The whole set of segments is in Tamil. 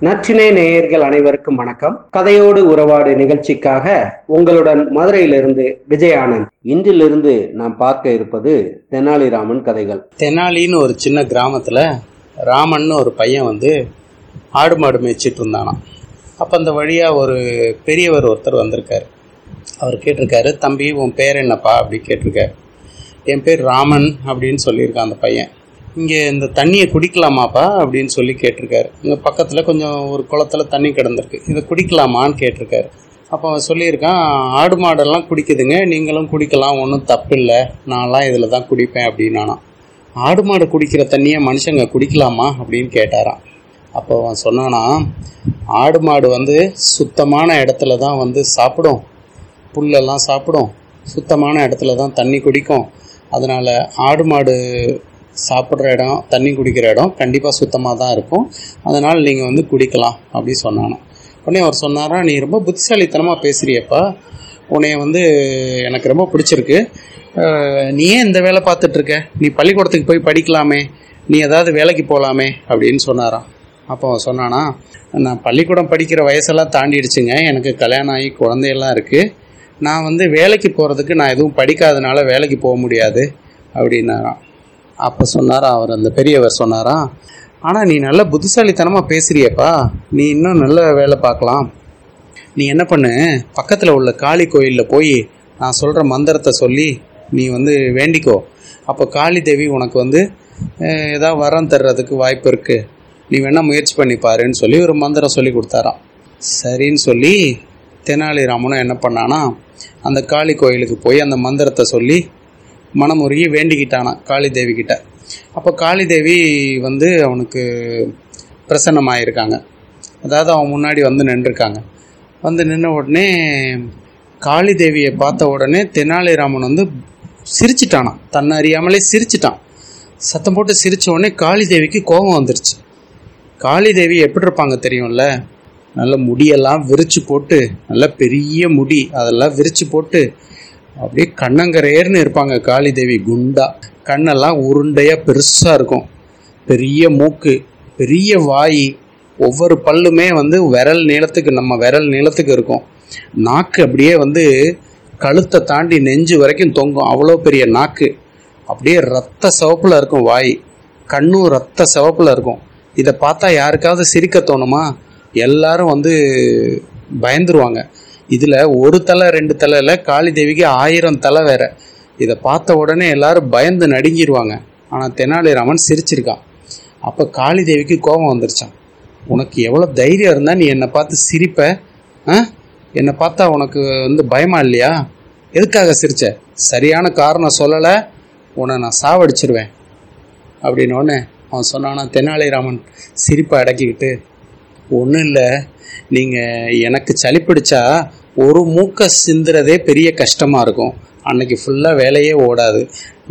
நற்றினை நேயர்கள் அனைவருக்கும் வணக்கம். கதையோடு உறவாடு நிகழ்ச்சிக்காக உங்களுடன் மதுரையிலிருந்து விஜயானந்த். இன்றிலிருந்து நாம் பார்க்க இருப்பது தெனாலிராமன் கதைகள். தெனாலின்னு ஒரு சின்ன கிராமத்தில் ராமன்னு ஒரு பையன் வந்து ஆடு மாடு மேய்ச்சிட்டு இருந்தானாம். அப்போ அந்த வழியாக ஒரு பெரியவர் ஒருத்தர் வந்திருக்காரு. அவர் கேட்டிருக்காரு தம்பி உன் பேர் என்னப்பா? அப்படி கேட்டிருக்காரு. என் பேர் ராமன் அப்படின்னு சொல்லியிருக்கான் அந்த பையன். இங்கே இந்த தண்ணியை குடிக்கலாமாப்பா அப்படின்னு சொல்லி கேட்டிருக்காரு. இங்கே பக்கத்தில் கொஞ்சம் ஒரு குளத்துல தண்ணி கிடந்திருக்கு. இதை குடிக்கலாமான்னு கேட்டிருக்காரு. அப்போ அவன் சொல்லியிருக்கான் ஆடு மாடெல்லாம் குடிக்குதுங்க நீங்களும் குடிக்கலாம் ஒன்றும் தப்பு இல்லை நான்லாம் இதில் தான் குடிப்பேன் அப்படின்னானா ஆடு மாடு குடிக்கிற தண்ணியை மனுஷங்க குடிக்கலாமா அப்படின்னு கேட்டாராம். அப்போ அவன் சொன்னானா ஆடு மாடு வந்து சுத்தமான இடத்துல தான் வந்து சாப்பிடும். புல்லெல்லாம் சாப்பிடும். சுத்தமான இடத்துல தான் தண்ணி குடிக்கும். அதனால் ஆடு மாடு சாப்பிட்ற இடம் தண்ணி குடிக்கிற இடம் கண்டிப்பாக சுத்தமாக தான் இருக்கும். அதனால் நீங்கள் வந்து குடிக்கலாம் அப்படி சொன்னானோ உடனே அவர் சொன்னாரா நீ ரொம்ப புத்திசாலித்தனமாக பேசுகிறியப்பா உன்னைய வந்து எனக்கு ரொம்ப பிடிச்சிருக்கு. நீ ஏன் இந்த வேலை பார்த்துட்ருக்க நீ பள்ளிக்கூடத்துக்கு போய் படிக்கலாமே. நீ ஏதாவது வேலைக்கு போகலாமே அப்படின்னு சொன்னாராம். அப்போ அவன் சொன்னானா நான் பள்ளிக்கூடம் படிக்கிற வயசெல்லாம் தாண்டிடுச்சுங்க. எனக்கு கல்யாணம் ஆகி குழந்தையெல்லாம் இருக்குது நான் வந்து வேலைக்கு போகிறதுக்கு நான் எதுவும் படிக்காதனால வேலைக்கு போக முடியாது. அப்படின்னாராம். அப்போ சொன்னாரா? அவர் அந்த பெரியவர் சொன்னாரா? ஆனால் நீ நல்ல புத்திசாலித்தனமாக பேசுகிறியப்பா நீ இன்னும் நல்ல வேலை பார்க்கலாம். நீ என்ன பண்ணு? பக்கத்தில் உள்ள காளி கோயிலில் போய் நான் சொல்கிற மந்திரத்தை சொல்லி நீ வந்து வேண்டிக்கோ. அப்போ காளி தேவி உனக்கு வந்து ஏதாவது வரம் தர்றதுக்கு வாய்ப்பு இருக்குது நீ வேணால் முயற்சி பண்ணி பாருன்னு சொல்லி ஒரு மந்திரம் சொல்லி கொடுத்தாராம். சரின்னு சொல்லி தெனாலிராமனும் என்ன பண்ணானா அந்த காளி கோயிலுக்கு போய் அந்த மந்திரத்தை சொல்லி மனமுருகி வேண்டிக்கிட்டானான் காளி தேவி கிட்ட அப்போ காளி தேவி வந்து அவனுக்கு பிரசன்னமாயிருக்காங்க. அதாவது அவன் முன்னாடி வந்து நின்றுருக்காங்க. வந்து நின்ன உடனே காளி தேவியை பார்த்த உடனே தெனாலிராமன் வந்து சிரிச்சிட்டானான் தன்னை அறியாமலே சிரிச்சிட்டான். சத்தம் போட்டு சிரிச்ச உடனே காளி தேவிக்கு கோபம் வந்துருச்சு. காளி தேவி எப்படி இருப்பாங்க தெரியும்ல? நல்ல முடியெல்லாம் விரிச்சு போட்டு நல்ல பெரிய முடி அதெல்லாம் விரிச்சு போட்டு அப்படியே கண்ணங்கரையர்னு இருப்பாங்க காளி தேவி குண்டா. கண்ணெல்லாம் உருண்டையாக பெருசாக இருக்கும். பெரிய மூக்கு பெரிய வாய் ஒவ்வொரு பல்லுமே வந்து விரல் நீளத்துக்கு நம்ம விரல் நீளத்துக்கு இருக்கும். நாக்கு அப்படியே வந்து கழுத்தை தாண்டி நெஞ்சு வரைக்கும் தொங்கும். அவ்வளோ பெரிய நாக்கு. அப்படியே ரத்த சிவப்பில் இருக்கும் வாய். கண்ணும் ரத்த சிவப்பில் இருக்கும். இதை பார்த்தா யாருக்காவது சிரிக்க தோணுமா? எல்லாரும் வந்து பயந்துருவாங்க. இதில் ஒரு தலை ரெண்டு தலையில் காளி தேவிக்கு ஆயிரம் தலை வேற. இதை பார்த்த உடனே எல்லாரும் பயந்து நடுங்கிடுவாங்க ஆனால் தெனாலிராமன் சிரிச்சிருக்கான். அப்போ காளி தேவிக்கு கோபம் வந்துருச்சான் உனக்கு எவ்வளோ தைரியம் இருந்தால் நீ என்னை பார்த்து சிரிப்ப? ஆ? என்னை பார்த்தா உனக்கு வந்து பயமா இல்லையா? எதுக்காக சிரிச்ச? சரியான காரணம் சொல்லலை. உன்னை நான் சாவடிச்சிருவேன். அப்படின்னு அவன் சொன்னான்னா தெனாலிராமன் சிரிப்பை அடக்கிக்கிட்டு ஒன்றும் இல்லை. நீங்கள் எனக்கு சளி பிடிச்சா ஒரு மூக்கை சிந்துறதே பெரிய கஷ்டமாக இருக்கும். அன்னைக்கு ஃபுல்லாக வேலையே ஓடாது.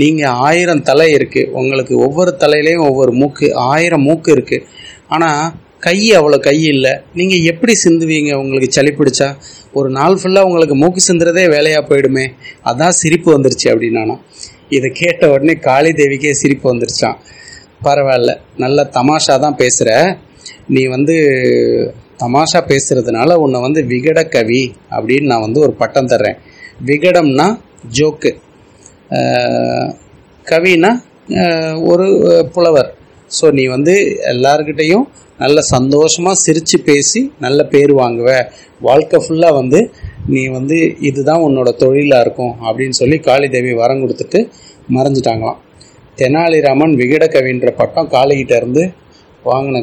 நீங்கள் ஆயிரம் தலை இருக்குது உங்களுக்கு ஒவ்வொரு தலையிலையும் ஒவ்வொரு மூக்கு ஆயிரம் மூக்கு இருக்குது ஆனால் கை அவ்வளோ கை இல்லை. நீங்கள் எப்படி சிந்துவீங்க? உங்களுக்கு சளி பிடிச்சா? ஒரு நாள் ஃபுல்லாக உங்களுக்கு மூக்கு சிந்துறதே வேலையாக போயிடுமே. அதான் சிரிப்பு வந்துருச்சு அப்படின்னானா. இதை கேட்ட உடனே காளி தேவிக்கே சிரிப்பு வந்துருச்சான் பரவாயில்ல. நல்ல தமாஷா தான் பேசுகிற நீ வந்து தமாஷா பேசுறதுனால உன்னை வந்து விகட கவி அப்படின்னு நான் வந்து ஒரு பட்டம் தர்றேன். விகடம்னா ஜோக்கு. கவினா ஒரு புலவர். ஸோ நீ வந்து எல்லார்கிட்டையும் நல்ல சந்தோஷமாக சிரித்து பேசி நல்ல பேர் வாங்குவ. வாழ்க்கை ஃபுல்லாக வந்து நீ வந்து இதுதான் உன்னோட தொழிலாக இருக்கும் அப்படின்னு சொல்லி காளிதேவி வரம் கொடுத்துட்டு மறைஞ்சிட்டாங்களாம். தெனாலிராமன் விகட கவின்ற பட்டம் காளிகிட்டேருந்து வாங்கின